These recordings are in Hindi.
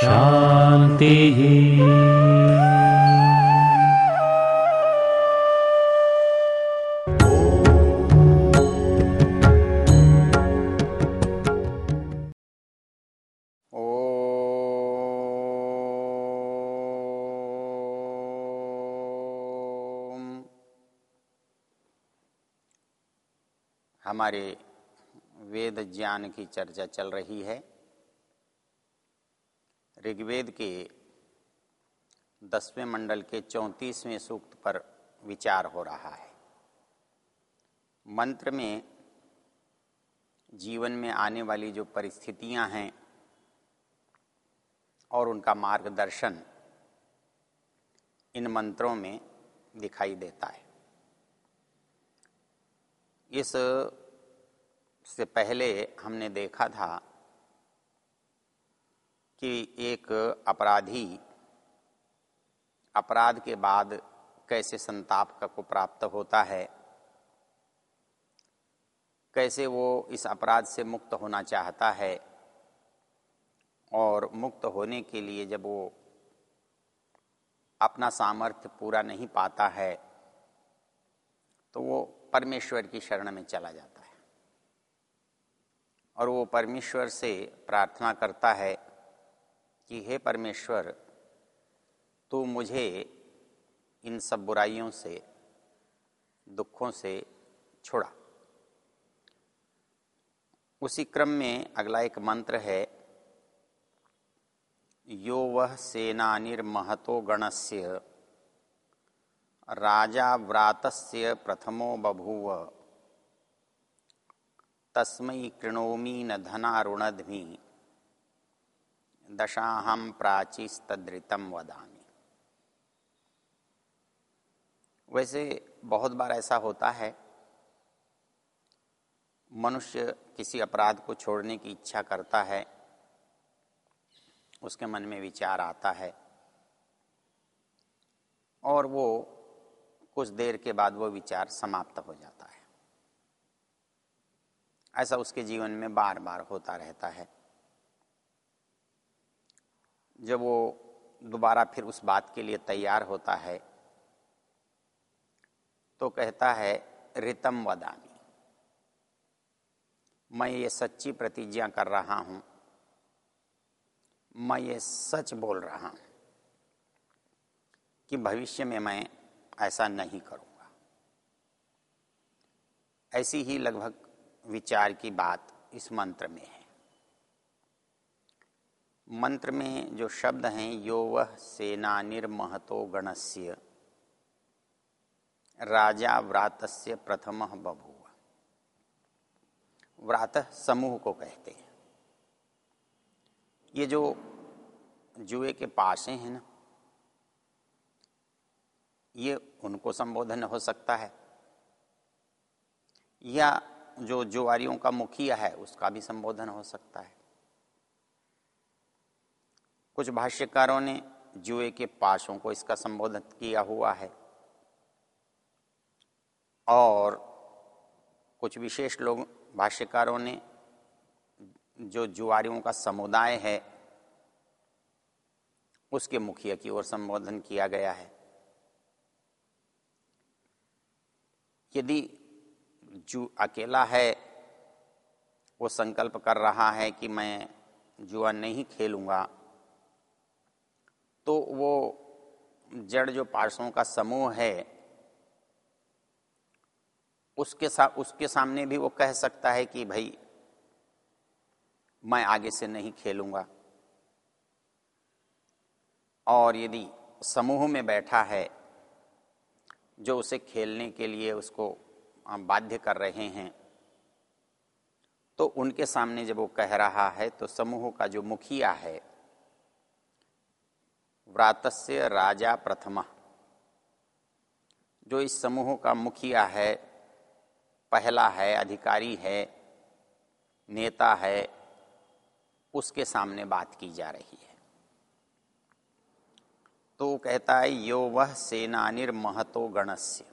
शांति ओम। हमारे वेद ज्ञान की चर्चा चल रही है। ऋग्वेद के दसवें मंडल के चौंतीसवें सूक्त पर विचार हो रहा है। मंत्र में जीवन में आने वाली जो परिस्थितियाँ हैं और उनका मार्गदर्शन इन मंत्रों में दिखाई देता है। इस से पहले हमने देखा था कि एक अपराधी अपराध के बाद कैसे संताप का को प्राप्त होता है, कैसे वो इस अपराध से मुक्त होना चाहता है और मुक्त होने के लिए जब वो अपना सामर्थ्य पूरा नहीं पाता है तो वो परमेश्वर की शरण में चला जाता है। और वो परमेश्वर से प्रार्थना करता है कि, हे परमेश्वर, तू मुझे इन सब बुराइयों से, दुखों से छुड़ा। उसी क्रम में अगला एक मंत्र है, यो वह सेनानिर्महतो गणस्य, राजा व्रातस्य प्रथमो बभूव। तस्मै कृणोमी न धनारुणध्मि दशाहम प्राचीस्तदृतम वदामी। वैसे बहुत बार ऐसा होता है, मनुष्य किसी अपराध को छोड़ने की इच्छा करता है, उसके मन में विचार आता है, और वो कुछ देर के बाद वो विचार समाप्त हो जाता है। ऐसा उसके जीवन में बार बार होता रहता है। जब वो दोबारा फिर उस बात के लिए तैयार होता है तो कहता है, रितम वदामी। मैं ये सच्ची प्रतिज्ञा कर रहा हूँ। मैं ये सच बोल रहा हूँ कि भविष्य में मैं ऐसा नहीं करूँगा। ऐसी ही लगभग विचार की बात इस मंत्र में है। मंत्र में जो शब्द हैं यो वह सेना निर्महतो गणस्य, राजा व्रातस्य प्रथम बभूव। व्रात समूह को कहते हैं। ये जो जुए के पासे हैं ना, ये उनको संबोधन हो सकता है, या जो जुआरियों का मुखिया है, उसका भी संबोधन हो सकता है। कुछ भाष्यकारों ने जुए के पाशों को इसका संबोधन किया हुआ है। और कुछ विशेष लोग, भाष्यकारों ने जो जुआरियों का समुदाय है, उसके मुखिया की ओर संबोधन किया गया है। यदि जू अकेला है, वो संकल्प कर रहा है कि मैं जुआ नहीं खेलूँगा। तो वो जड़ जो पार्षों का समूह है, उसके सा, उसके सामने भी वो कह सकता है कि भाई, मैं आगे से नहीं खेलूँगा। और यदि समूह में बैठा है, जो उसे खेलने के लिए उसको बाध्य कर रहे हैं। तो उनके सामने जब वो कह रहा है तो समूह का जो मुखिया है, व्रातस्य राजा प्रथमा, जो इस समूह का मुखिया है, पहला है, अधिकारी है, नेता है, उसके सामने बात की जा रही है। तो कहता है, यो वह सेनानिर महतो गणस्य।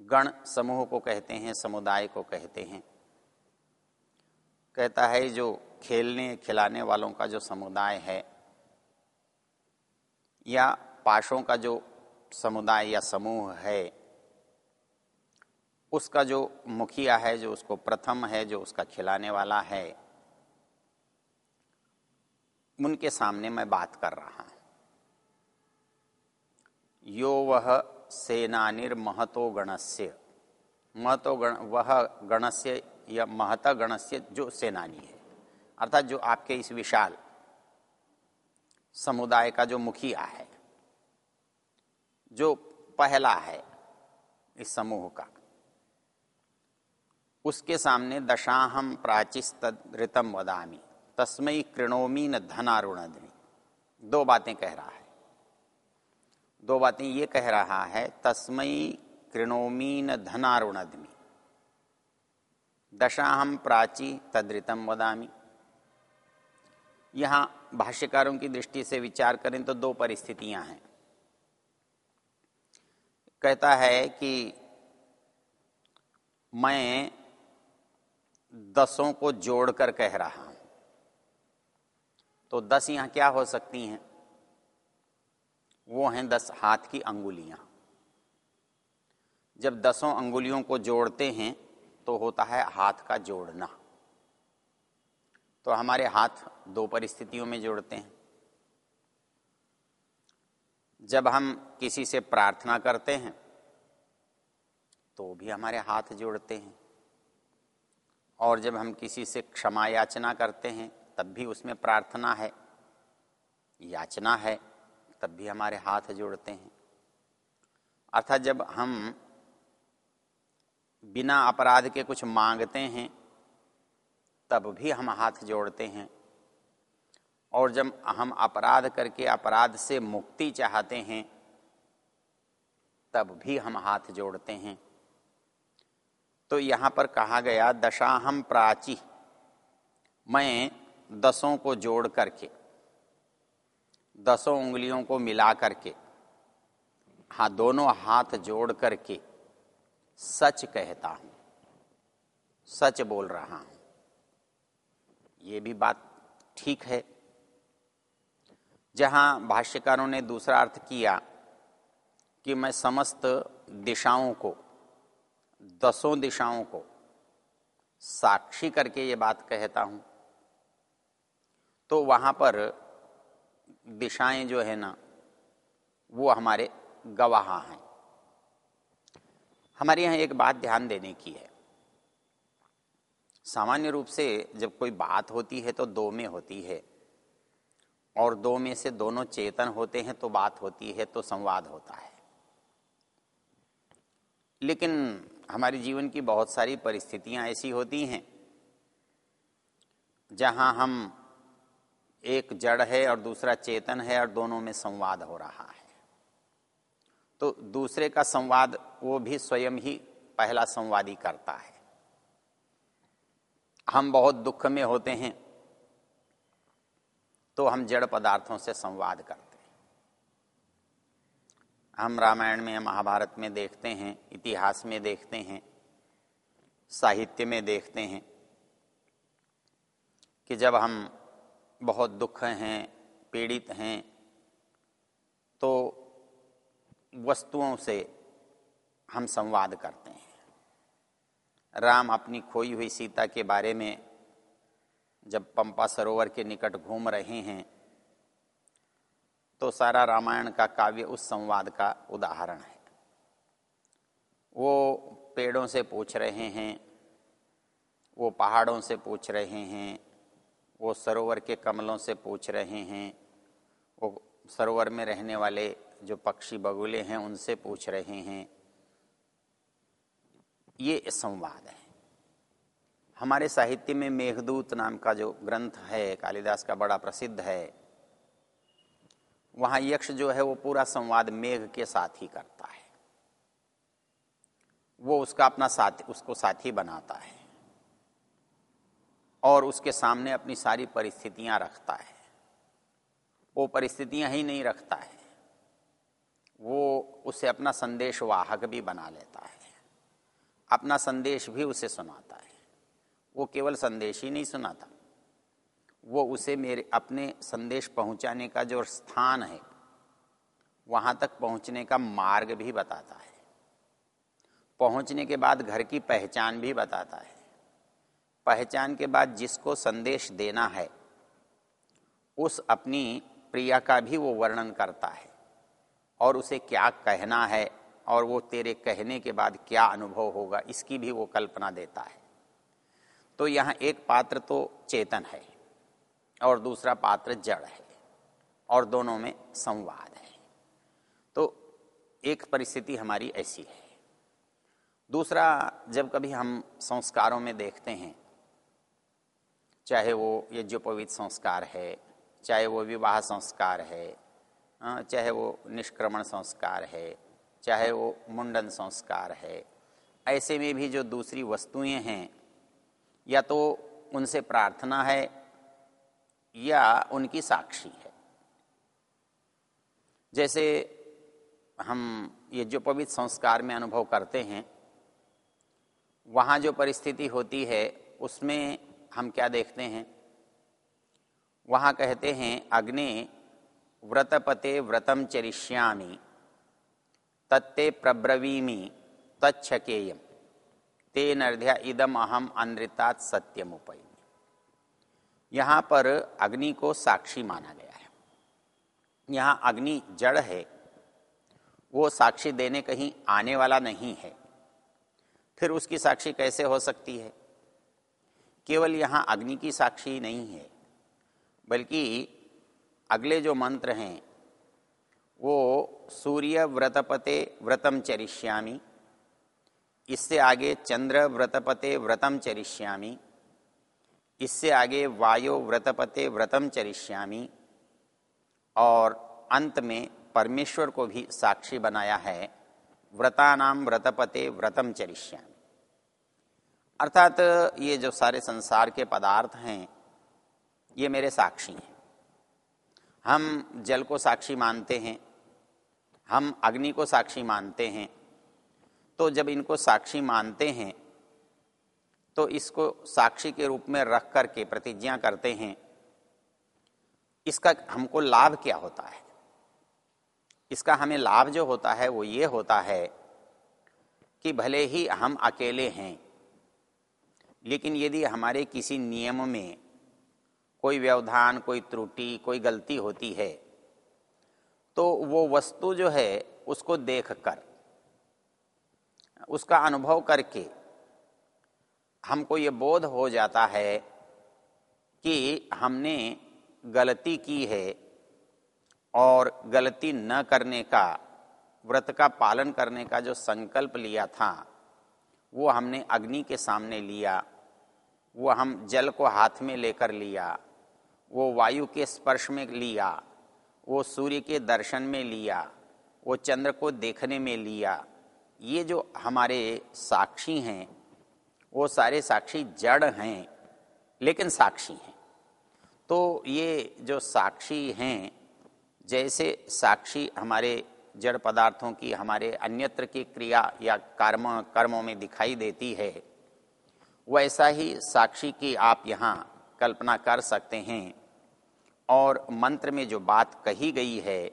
गण समूह को कहते हैं, समुदाय को कहते हैं। कहता है, जो खेलने, खिलाने वालों का जो समुदाय है या पाशों का जो समुदाय या समूह है, उसका जो मुखिया है, जो उसको प्रथम है, जो उसका खिलाने वाला है, उनके सामने मैं बात कर रहा हूँ। यो वह सेनानिर महतो गणस्य महतो गण वह गणस्य या महता गणस्य जो सेनानी है। अर्थात जो आपके इस विशाल समुदाय का जो मुखिया है, जो पहला है इस समूह का। उसके सामने दशाहम प्राचिस्तम वदामी। तस्मय कृणोमी न धनारुणधनी। दो बातें कह रहा है। दो बातें ये कह रहा है तस्मयी कृणोमी न धनारुणधमी। दशाहम प्राची तद्रितम वदामी। यहाँ भाष्यकारों की दृष्टि से विचार करें तो दो परिस्थितियाँ हैं। कहता है कि मैं दसों को जोड़कर कह रहा हूँ। तो दस यहाँ क्या हो सकती हैं? वो हैं दस हाथ की अंगुलियाँ। जब दसों अंगुलियों को जोड़ते हैं तो होता है हाथ का जोड़ना। तो हमारे हाथ दो परिस्थितियों में जोड़ते हैं। जब हम किसी से प्रार्थना करते हैं तो भी हमारे हाथ जोड़ते हैं। और जब हम किसी से क्षमा याचना करते हैं, तब भी उसमें प्रार्थना है, याचना है तब भी हमारे हाथ जोड़ते हैं। अर्थात जब हम बिना अपराध के कुछ मांगते हैं, तब भी हम हाथ जोड़ते हैं। और जब हम अपराध करके अपराध से मुक्ति चाहते हैं, तब भी हम हाथ जोड़ते हैं। तो यहाँ पर कहा गया दशाहम प्राची, मैं दसों को जोड़ करके। दसों उंगलियों को मिला करके हाँ दोनों हाथ जोड़ करके सच कहता हूँ, सच बोल रहा हूँ। ये भी बात ठीक है। जहाँ भाष्यकारों ने दूसरा अर्थ किया कि मैं समस्त दिशाओं को, दसों दिशाओं को साक्षी करके ये बात कहता हूँ तो वहाँ पर दिशाएँ जो है ना, वो हमारे गवाह हैं। हमारे यहाँ एक बात ध्यान देने की है। सामान्य रूप से जब कोई बात होती है तो दो में होती है। और दो में से दोनों चेतन होते हैं तो बात होती है तो संवाद होता है। लेकिन हमारे जीवन की बहुत सारी परिस्थितियाँ ऐसी होती हैं, जहाँ हम एक जड़ है और दूसरा चेतन है और दोनों में संवाद हो रहा है। तो दूसरे का संवाद वो भी स्वयं ही पहला संवादी करता है। हम बहुत दुख में होते हैं तो हम जड़ पदार्थों से संवाद करते हैं। हम रामायण में, महाभारत में देखते हैं, इतिहास में देखते हैं, साहित्य में देखते हैं कि जब हम बहुत दुख हैं, पीड़ित हैं तो वस्तुओं से हम संवाद करते हैं। राम अपनी खोई हुई सीता के बारे में जब पंपा सरोवर के निकट घूम रहे हैं तो सारा रामायण का काव्य उस संवाद का उदाहरण है। वो पेड़ों से पूछ रहे हैं, वो पहाड़ों से पूछ रहे हैं वो सरोवर के कमलों से पूछ रहे हैं। वो सरोवर में रहने वाले जो पक्षी बगुले हैं, उनसे पूछ रहे हैं। ये संवाद है। हमारे साहित्य में मेघदूत नाम का जो ग्रंथ है, कालिदास का बड़ा प्रसिद्ध है, वहाँ यक्ष जो है, वो पूरा संवाद मेघ के साथ ही करता है। वो उसका अपना साथी, उसको साथी बनाता है। और उसके सामने अपनी सारी परिस्थितियाँ रखता है। वो परिस्थितियाँ ही नहीं रखता है। वो उसे अपना संदेश वाहक भी बना लेता है। अपना संदेश भी उसे सुनाता है। वो केवल संदेश ही नहीं सुनाता। वो उसे मेरे, अपने संदेश पहुँचाने का जो स्थान है, वहाँ तक पहुँचने का मार्ग भी बताता है। पहुँचने के बाद घर की पहचान भी बताता है। पहचान के बाद जिसको संदेश देना है, उस अपनी प्रिया का भी वो वर्णन करता है और उसे क्या कहना है और वो तेरे कहने के बाद क्या अनुभव होगा, इसकी भी वो कल्पना देता है। तो यहाँ एक पात्र तो चेतन है और दूसरा पात्र जड़ है और दोनों में संवाद है। तो एक परिस्थिति हमारी ऐसी है। दूसरा, जब कभी हम संस्कारों में देखते हैं चाहे वो यज्ञोपवीत संस्कार है, चाहे वो विवाह संस्कार है चाहे वो निष्क्रमण संस्कार है, चाहे वो मुंडन संस्कार है, ऐसे में भी जो दूसरी वस्तुएँ हैं, या तो उनसे प्रार्थना है, या उनकी साक्षी है। जैसे हम ये जो पवित्र संस्कार में अनुभव करते हैं, वहाँ जो परिस्थिति होती है, उसमें हम क्या देखते हैं? वहाँ कहते हैं, अग्नि व्रतपते व्रतम चरिष्यामी, तत्ते प्रब्रवीमी तच्छकेयम। ते नर्ध्या इदम अहम अनृतात सत्यम उपय यहाँ पर अग्नि को साक्षी माना गया है। यहाँ अग्नि जड़ है। वो साक्षी देने कहीं आने वाला नहीं है। फिर उसकी साक्षी कैसे हो सकती है? केवल यहाँ अग्नि की साक्षी नहीं है, बल्कि अगले जो मंत्र हैं, वो सूर्य व्रतपते व्रतम चरिष्यामी, इससे आगे चंद्र व्रतपते व्रतम चरिष्यामी, इससे आगे वायु व्रतपते व्रतम चरिष्यामी, और अंत में परमेश्वर को भी साक्षी बनाया है व्रतानाम व्रतपते व्रतम चरिष्यामी। अर्थात ये जो सारे संसार के पदार्थ हैं, ये मेरे साक्षी हैं। हम जल को साक्षी मानते हैं, हम अग्नि को साक्षी मानते हैं। तो जब इनको साक्षी मानते हैं तो इसको साक्षी के रूप में रख करके प्रतिज्ञा करते हैं, इसका हमको लाभ क्या होता है? इसका हमें लाभ जो होता है, वो ये होता है कि भले ही हम अकेले हैं लेकिन यदि हमारे किसी नियम में कोई व्यवधान, कोई त्रुटि, कोई गलती होती है तो वो वस्तु जो है उसको देखकर, उसका अनुभव करके हमको ये बोध हो जाता है कि हमने गलती की है और गलती न करने का, व्रत का पालन करने का जो संकल्प लिया था वो हमने अग्नि के सामने लिया, वो हम जल को हाथ में लेकर लिया, वो वायु के स्पर्श में लिया, वो सूर्य के दर्शन में लिया, वो चंद्र को देखने में लिया। ये जो हमारे साक्षी हैं, वो सारे साक्षी जड़ हैं, लेकिन साक्षी हैं। तो ये जो साक्षी हैं, जैसे साक्षी हमारे जड़ पदार्थों की हमारे अन्यत्र की क्रिया या कर्म, कर्मों में दिखाई देती है। वैसा ही साक्षी की आप यहाँ कल्पना कर सकते हैं। और मंत्र में जो बात कही गई है,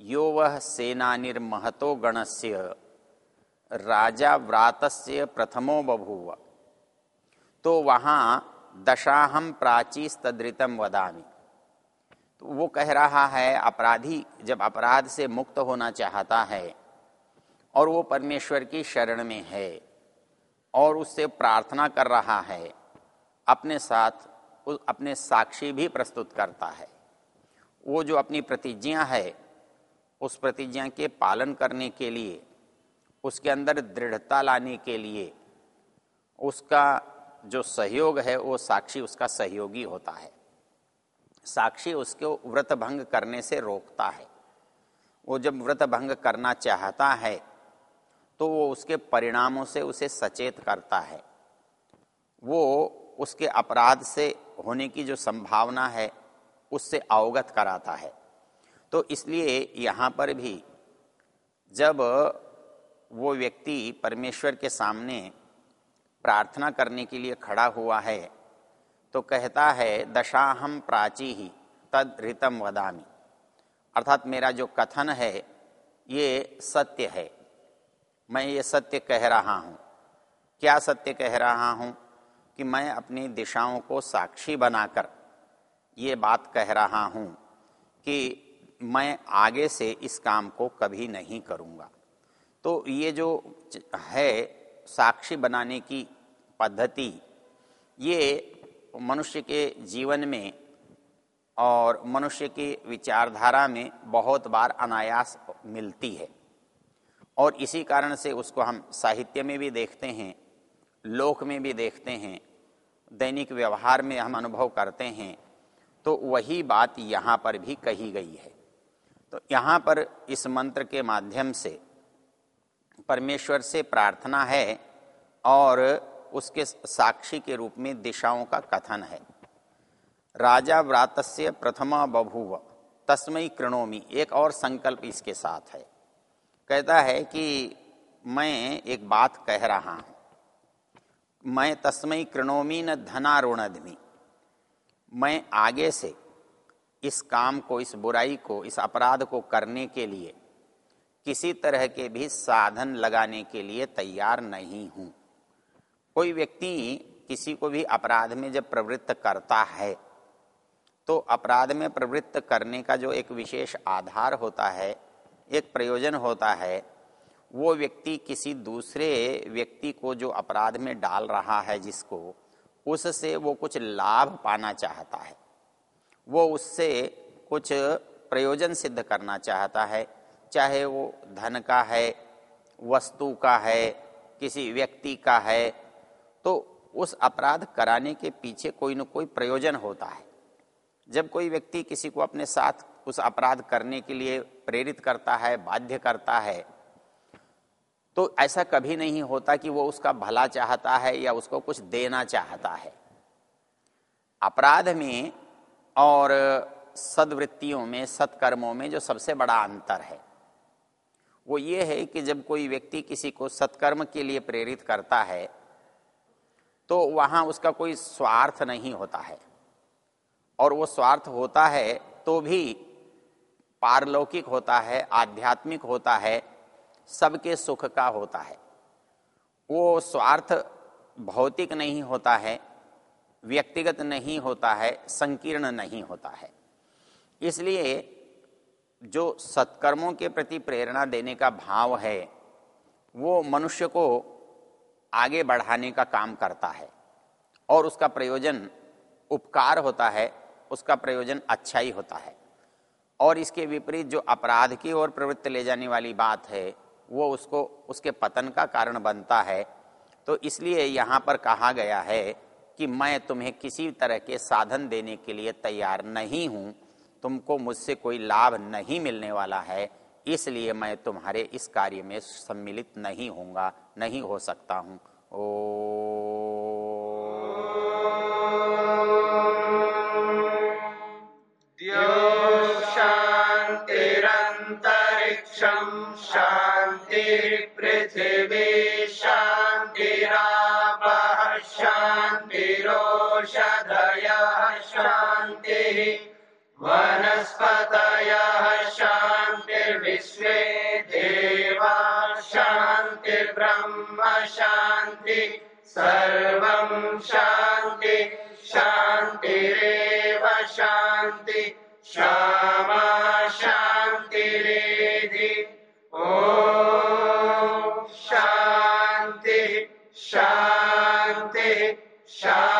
यो वह सेना निर्महतो गणस्य, राजा व्रातस्य प्रथमो बभूव। तो वहाँ दशाहम प्राची तद्रितम वदामी। तो वो कह रहा है, अपराधी जब अपराध से मुक्त होना चाहता है और वो परमेश्वर की शरण में है और उससे प्रार्थना कर रहा है, अपने साथ अपने साक्षी भी प्रस्तुत करता है। वो जो अपनी प्रतिज्ञा है, उस प्रतिज्ञा के पालन करने के लिए, उसके अंदर दृढ़ता लाने के लिए, उसका जो सहयोग है, वो साक्षी, उसका सहयोगी होता है। साक्षी उसको व्रत भंग करने से रोकता है। वो जब व्रत भंग करना चाहता है तो वो उसके परिणामों से उसे सचेत करता है। वो उसके अपराध से होने की जो संभावना है, उससे अवगत कराता है। तो इसलिए यहाँ पर भी जब वो व्यक्ति परमेश्वर के सामने प्रार्थना करने के लिए खड़ा हुआ है तो कहता है दशाहम प्राची ही तद ऋतम वदामी। अर्थात मेरा जो कथन है, ये सत्य है। मैं ये सत्य कह रहा हूँ। क्या सत्य कह रहा हूँ? कि मैं अपनी दिशाओं को साक्षी बनाकर ये बात कह रहा हूँ कि मैं आगे से इस काम को कभी नहीं करूँगा। तो ये जो है साक्षी बनाने की पद्धति, ये मनुष्य के जीवन में और मनुष्य की विचारधारा में बहुत बार अनायास मिलती है। और इसी कारण से उसको हम साहित्य में भी देखते हैं, लोक में भी देखते हैं, दैनिक व्यवहार में हम अनुभव करते हैं तो वही बात यहाँ पर भी कही गई है। तो यहाँ पर इस मंत्र के माध्यम से परमेश्वर से प्रार्थना है और उसके साक्षी के रूप में दिशाओं का कथन है। राजा व्रातस्य प्रथमा बभूव तस्मय कृणोमी, एक और संकल्प इसके साथ है। कहता है कि मैं एक बात कह रहा हूँ। मैं तस्मय कृणोमी न धनारुणधमी। मैं आगे से इस काम को, इस बुराई को, इस अपराध को करने के लिए किसी तरह के भी साधन लगाने के लिए तैयार नहीं हूँ। कोई व्यक्ति किसी को भी अपराध में जब प्रवृत्त करता है तो अपराध में प्रवृत्त करने का जो एक विशेष आधार होता है, एक प्रयोजन होता है, वो व्यक्ति किसी दूसरे व्यक्ति को जो अपराध में डाल रहा है जिसको, उससे वो कुछ लाभ पाना चाहता है। वो उससे कुछ प्रयोजन सिद्ध करना चाहता है, चाहे वो धन का है, वस्तु का है, किसी व्यक्ति का है तो उस अपराध कराने के पीछे कोई न कोई प्रयोजन होता है। जब कोई व्यक्ति किसी को अपने साथ उस अपराध करने के लिए प्रेरित करता है, बाध्य करता है तो ऐसा कभी नहीं होता कि वो उसका भला चाहता है या उसको कुछ देना चाहता है। अपराध में और सदवृत्तियों में, सत्कर्मों में जो सबसे बड़ा अंतर है, वो ये है कि जब कोई व्यक्ति किसी को सत्कर्म के लिए प्रेरित करता है तो वहाँ उसका कोई स्वार्थ नहीं होता है। और वो स्वार्थ होता है तो भी पारलौकिक होता है, आध्यात्मिक होता है, सबके सुख का होता है। वो स्वार्थ भौतिक नहीं होता है, व्यक्तिगत नहीं होता है, संकीर्ण नहीं होता है। इसलिए जो सत्कर्मों के प्रति प्रेरणा देने का भाव है, वो मनुष्य को आगे बढ़ाने का काम करता है और उसका प्रयोजन उपकार होता है, उसका प्रयोजन अच्छा ही होता है। और इसके विपरीत जो अपराध की ओर प्रवृत्ति ले जाने वाली बात है, वो उसको, उसके पतन का कारण बनता है। तो इसलिए यहाँ पर कहा गया है कि मैं तुम्हें किसी तरह के साधन देने के लिए तैयार नहीं हूँ, तुमको मुझसे कोई लाभ नहीं मिलने वाला है, इसलिए मैं तुम्हारे इस कार्य में सम्मिलित नहीं होऊँगा। नहीं हो सकता हूँ। ओ। शांति पृथ्वी शान्तिरापः सर्वं शान्ति शान्तिरेव शान्ति। श्यामा शान्तिरेधि। ॐ शान्तिः शान्तिः शान्ति।